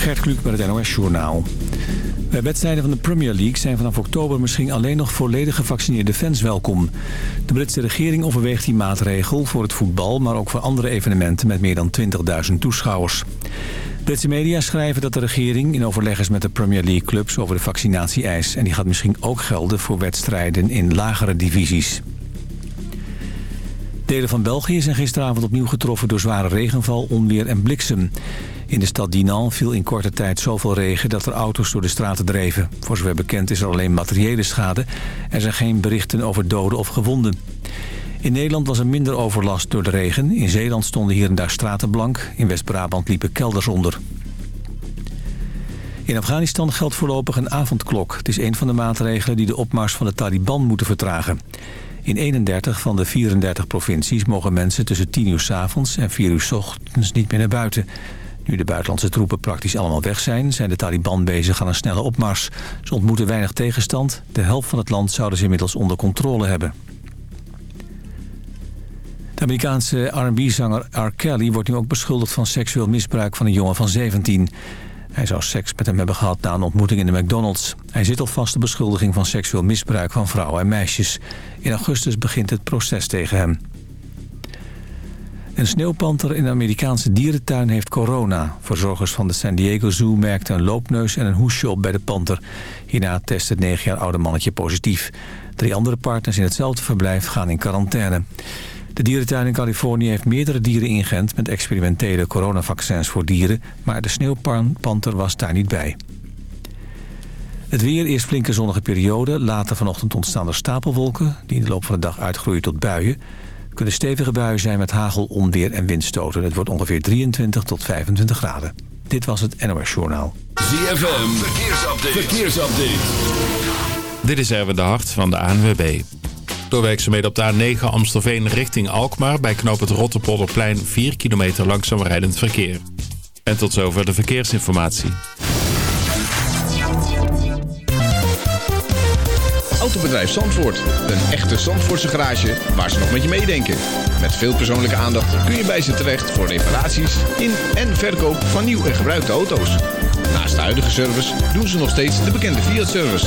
Gert Kluk met het NOS Journaal. Bij wedstrijden van de Premier League zijn vanaf oktober misschien alleen nog volledig gevaccineerde fans welkom. De Britse regering overweegt die maatregel voor het voetbal, maar ook voor andere evenementen met meer dan 20.000 toeschouwers. Britse media schrijven dat de regering in overleg is met de Premier League clubs over de vaccinatie-eis. En die gaat misschien ook gelden voor wedstrijden in lagere divisies. Delen van België zijn gisteravond opnieuw getroffen door zware regenval, onweer en bliksem. In de stad Dinan viel in korte tijd zoveel regen dat er auto's door de straten dreven. Voor zover bekend is er alleen materiële schade. Er zijn geen berichten over doden of gewonden. In Nederland was er minder overlast door de regen. In Zeeland stonden hier en daar straten blank. In West-Brabant liepen kelders onder. In Afghanistan geldt voorlopig een avondklok. Het is een van de maatregelen die de opmars van de Taliban moeten vertragen. In 31 van de 34 provincies mogen mensen tussen 10 uur s avonds en 4 uur s ochtends niet meer naar buiten. Nu de buitenlandse troepen praktisch allemaal weg zijn... zijn de Taliban bezig aan een snelle opmars. Ze ontmoeten weinig tegenstand. De helft van het land zouden ze inmiddels onder controle hebben. De Amerikaanse R&B-zanger R. Kelly wordt nu ook beschuldigd van seksueel misbruik van een jongen van 17. Hij zou seks met hem hebben gehad na een ontmoeting in de McDonald's. Hij zit al vast de beschuldiging van seksueel misbruik van vrouwen en meisjes. In augustus begint het proces tegen hem. Een sneeuwpanter in een Amerikaanse dierentuin heeft corona. Verzorgers van de San Diego Zoo merkten een loopneus en een hoesje op bij de panter. Hierna test het 9 jaar oude mannetje positief. Drie andere partners in hetzelfde verblijf gaan in quarantaine. De dierentuin in Californië heeft meerdere dieren ingeënt... met experimentele coronavaccins voor dieren... maar de sneeuwpanter was daar niet bij. Het weer, eerst flinke zonnige periode. Later vanochtend ontstaan er stapelwolken... die in de loop van de dag uitgroeien tot buien. Het kunnen stevige buien zijn met hagel, onweer en windstoten. Het wordt ongeveer 23 tot 25 graden. Dit was het NOS Journaal. ZFM, verkeersupdate. verkeersupdate. Dit is Erwin de Hart van de ANWB. Door werkzaamheden op de A9 Amstelveen richting Alkmaar... bij knoop het Rotterpolderplein 4 kilometer langzaam rijdend verkeer. En tot zover de verkeersinformatie. Autobedrijf Zandvoort. Een echte Zandvoortse garage waar ze nog met je meedenken. Met veel persoonlijke aandacht kun je bij ze terecht... voor reparaties in en verkoop van nieuw en gebruikte auto's. Naast de huidige service doen ze nog steeds de bekende Fiat-service...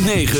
106.9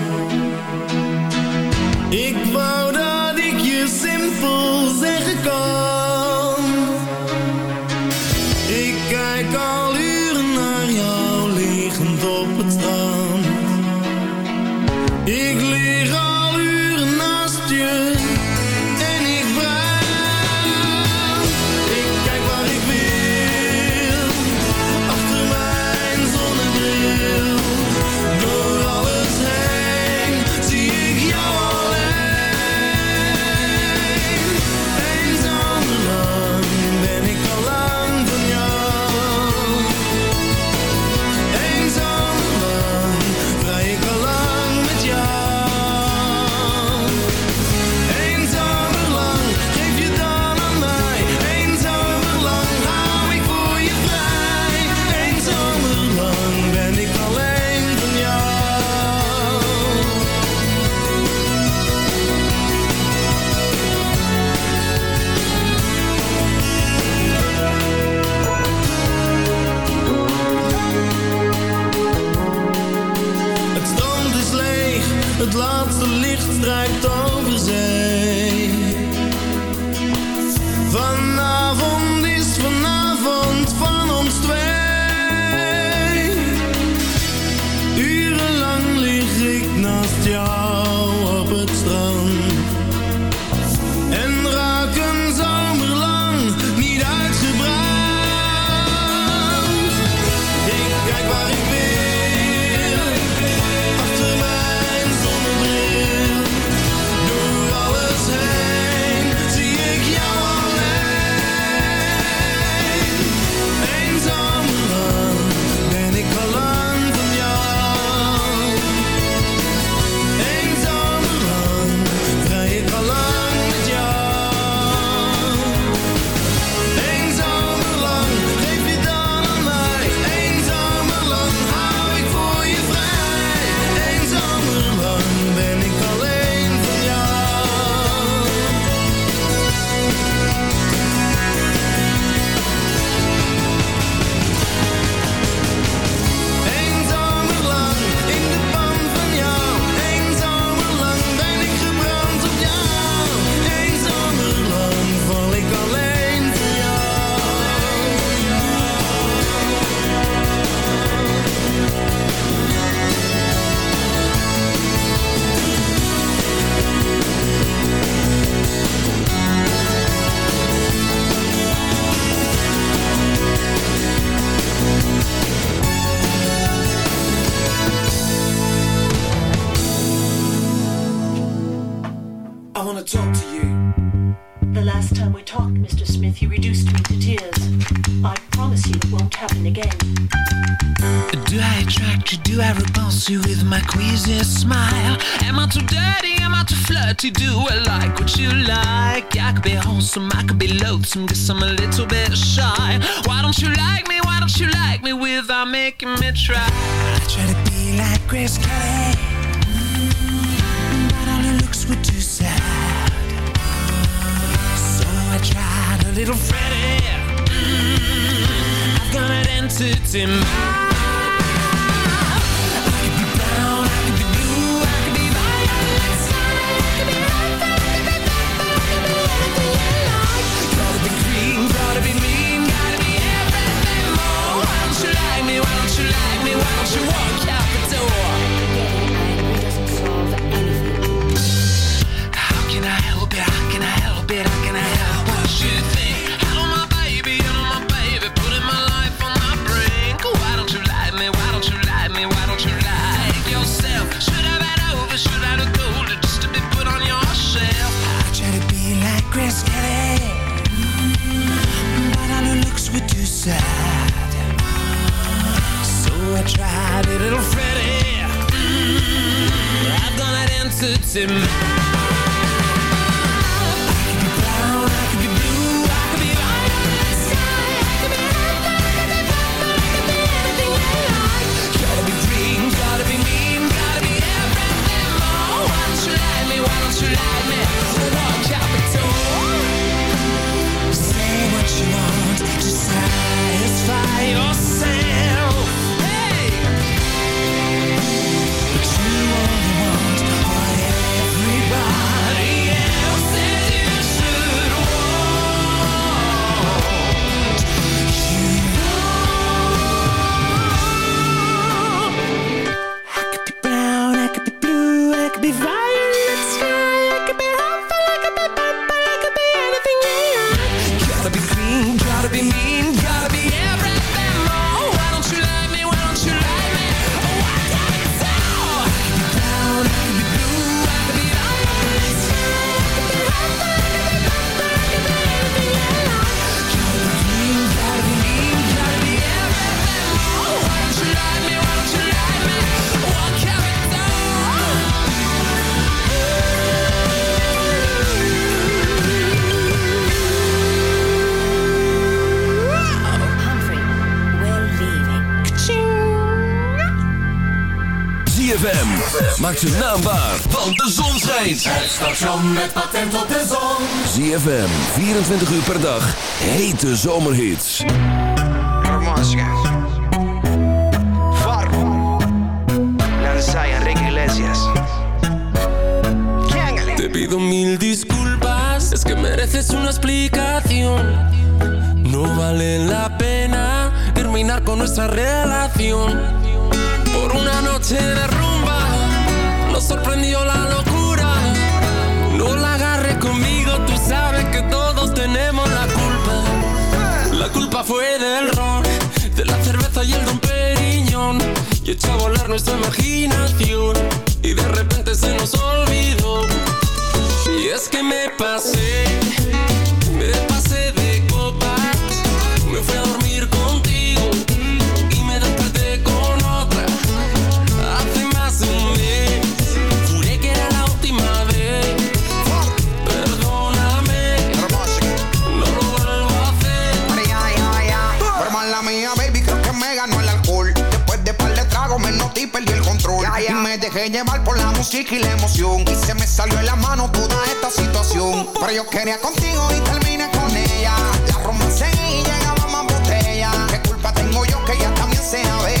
Could I could be loathsome, guess I'm a little bit shy. Why don't you like me? Why don't you like me without making me try? I try to be like Grace Kelly, mm, but all her looks were too sad. So I tried a little Freddie. Mm, I've got an entity mind. visits Gotta be clean, gotta be me. Maakt zijn naam waar, want de zon schijnt. Het station met patent op de zon. ZFM, 24 uur per dag, hete zomerhits. Farro. Lanza Enrique Iglesias. Te pido mil disculpas, es que mereces una explicación. No vale la pena terminar con nuestra relación. Por una noche de fue del ron, de la cerveza y el don Periñón. Y echó a volar nuestra imaginación. Y de repente se nos olvidó. Y es que me pasé, me dejé llevar por la música y la emoción. Y se me salió en la mano toda esta situación. Pero yo quería contigo y terminé con ella. La romancé y llegaba más botella. ¿Qué culpa tengo yo que ella también sea bella?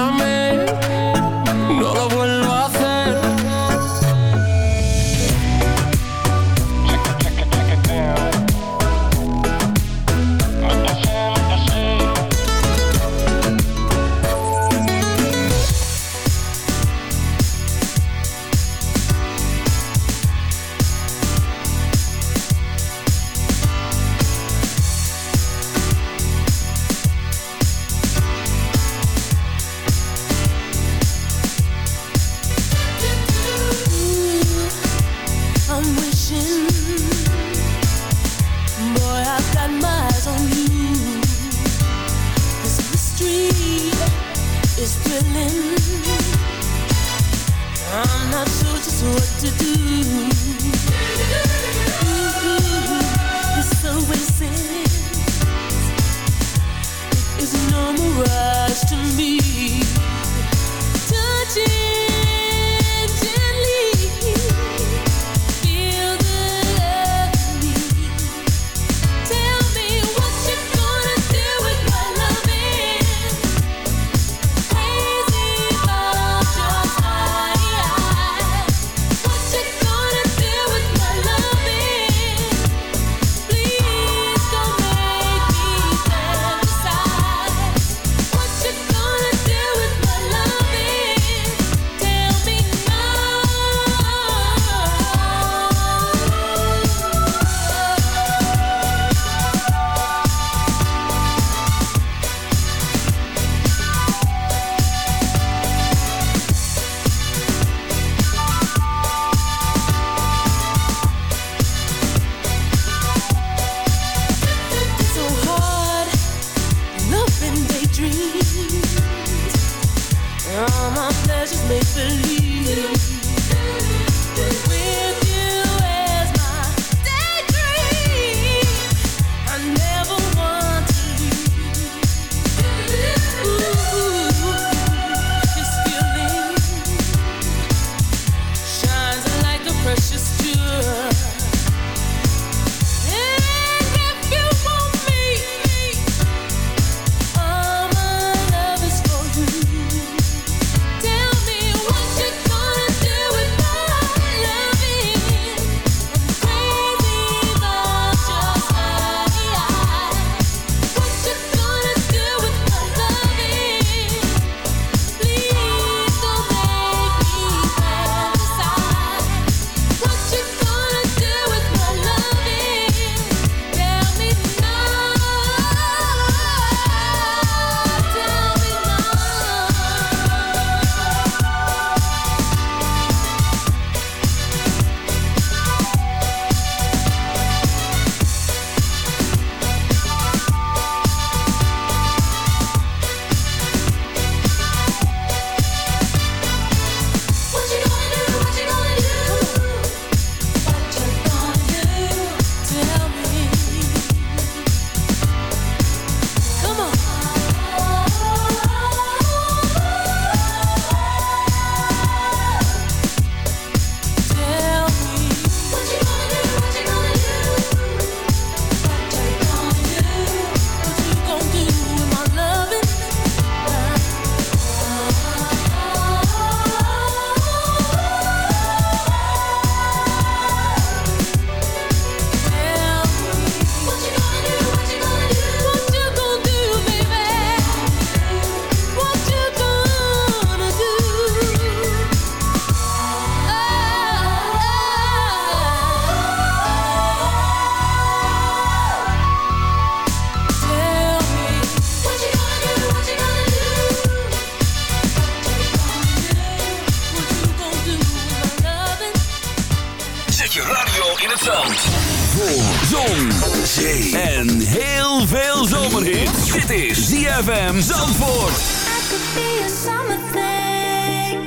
en heel veel zomerhit. Dit is ZFM Zandvoort. I could be a summer thing.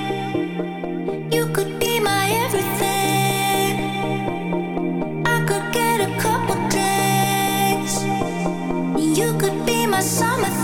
You could be my everything. I could get a couple days. You could be my summer thing.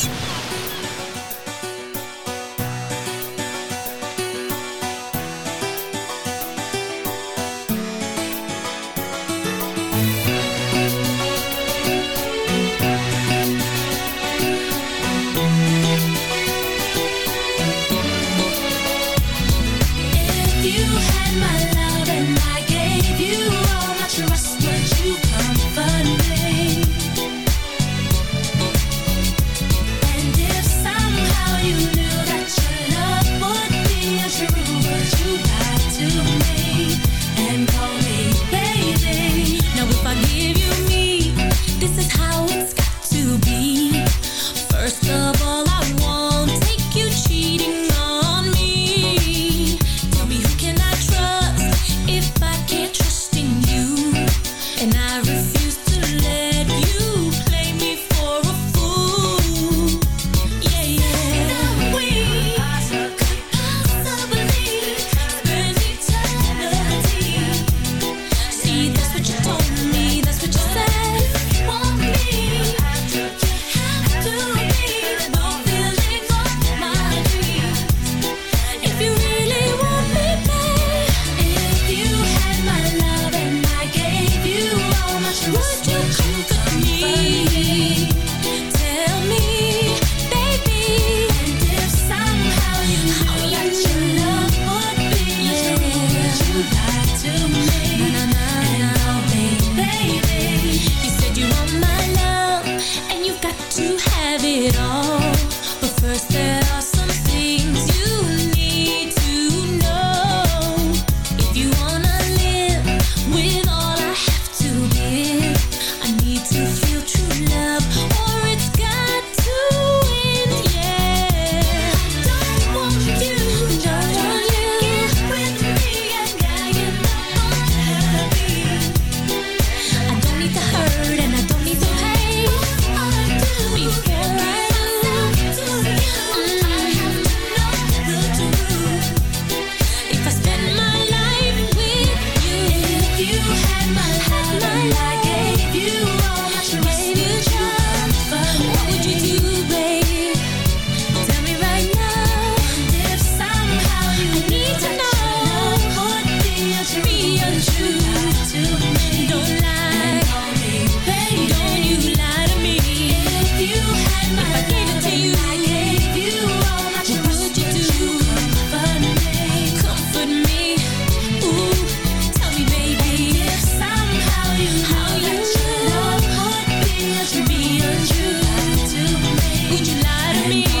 Me?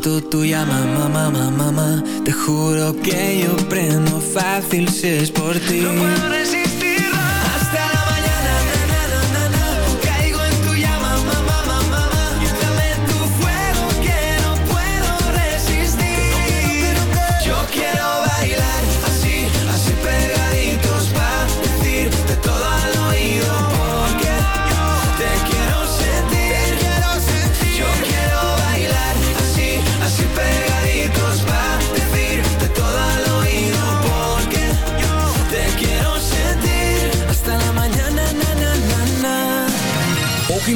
na. Siento tu llama, mamá, mamá, mamá. Te juro que yo prendo fácil si es por ti. No puedo resistirlo.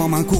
devant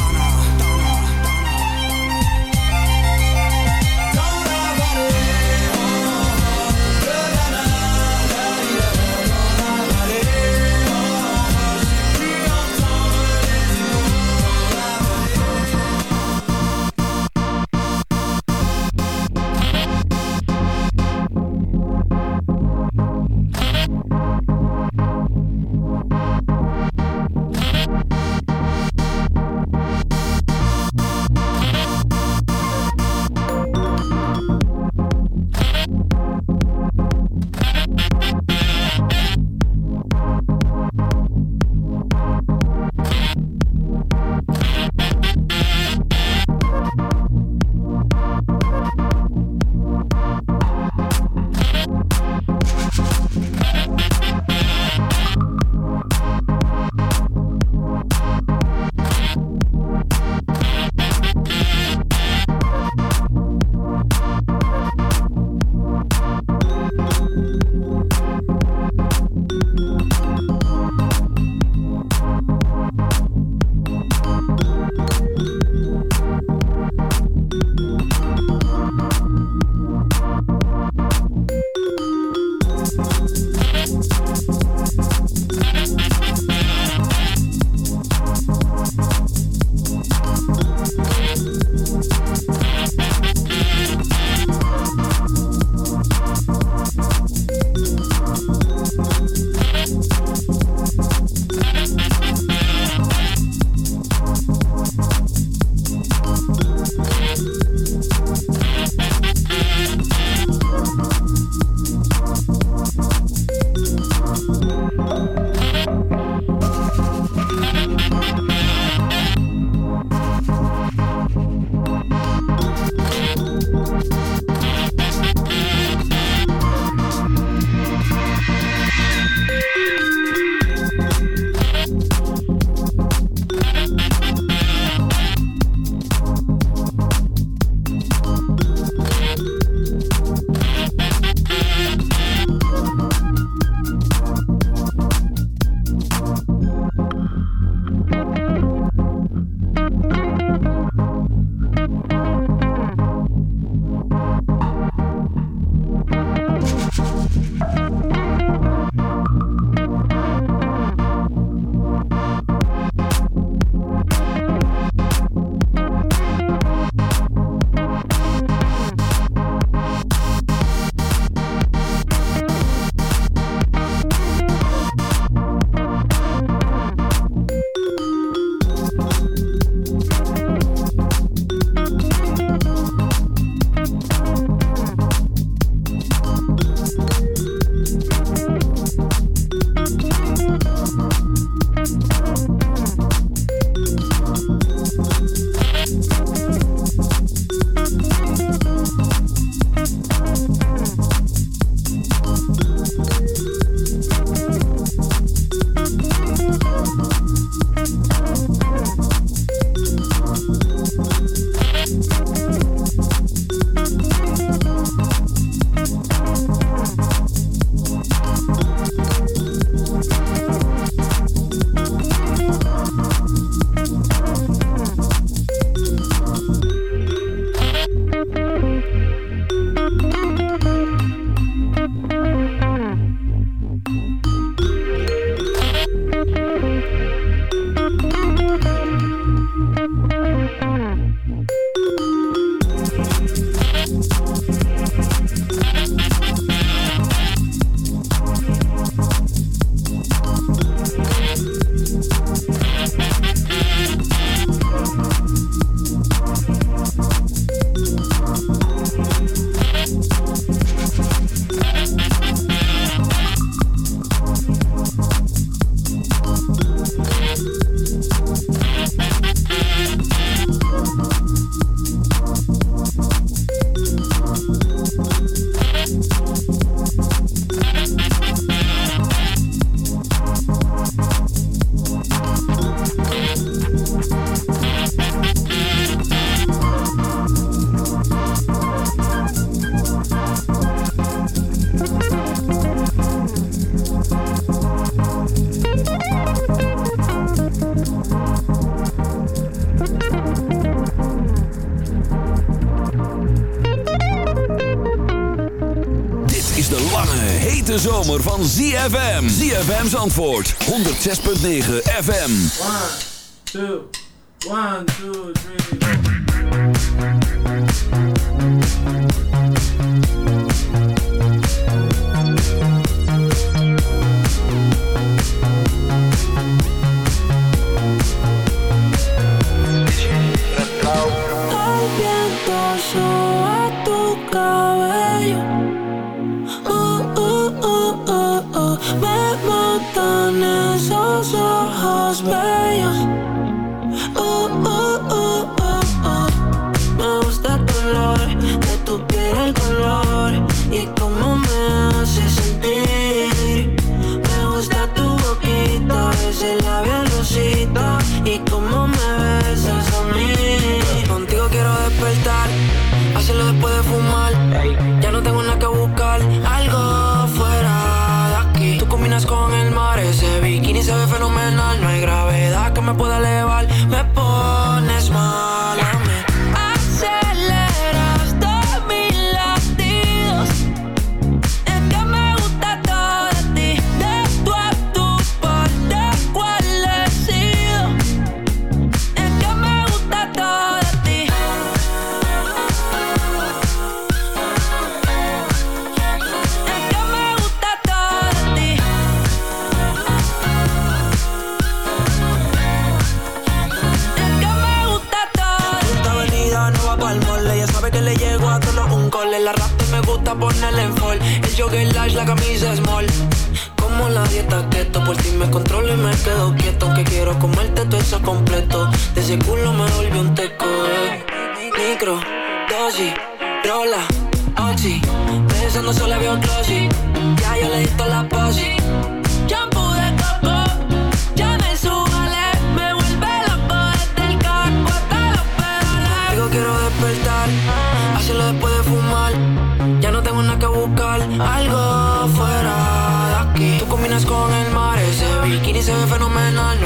ZFM. ZFM's antwoord. 106.9 FM. 1, 2, 1, 2, 3. my la camisa small. Como la dieta keto, por ti me controlo y me quedo quieto. Aunque quiero comerte todo eso completo. De ese culo me volví un teco. Eh. Micro, dosis, rola, oxi. Pensando solo había un closet. Ya yo le di la posi.